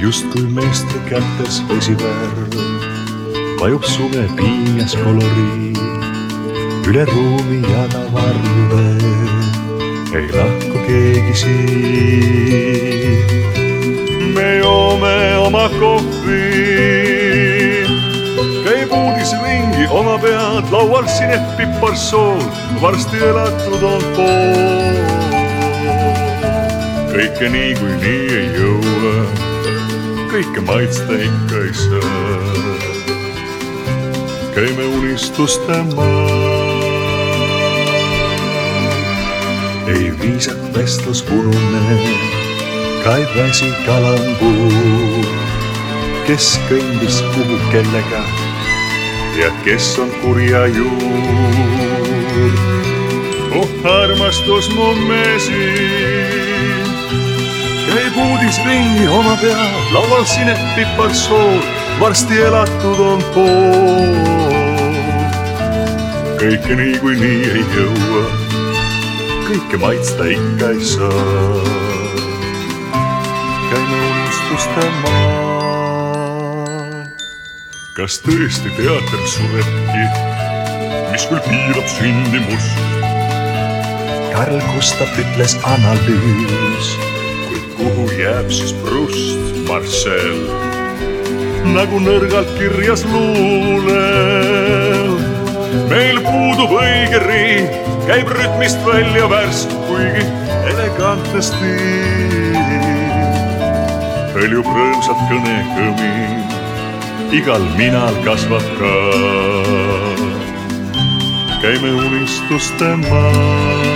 justkui meeste kätes vesivärv vajub suve piinjas koloriit üle ruumi ja ta varjude. Ei lahku keegi siit. me joome oma kohvi, käib uudis ringi oma pead, laual sineb piparsool, varsti elatud on pool. kõike niikuinii ei jõua, kõike maitsta ikka ei saa. käime unistuste maal ei viisak vestlus punune, ka ei väsi kalambuu. kes kõndis kuhu kellega ja kes on kurja juur. oh armastus mu mesin, käib uudis ringi oma pea, laual sineb piparsool, varsti elatud on pool. kõike niikuinii ei jõua kõike maitsta ikka ei saa. käime unistuste maal. kas tõesti teater surebki, mis küll piirab sündimust? Karl Gustav ütles analüüs, kuhu jääb siis Proust, Marcel? nagu nõrgalt kirjas luulel meil puudub õige riim, käib rütmist välja värsk, kuigi elegantne stiil. hõljub rõõmsalt kõnekõmin, igal minal kasvab ka. käime unistuste maal.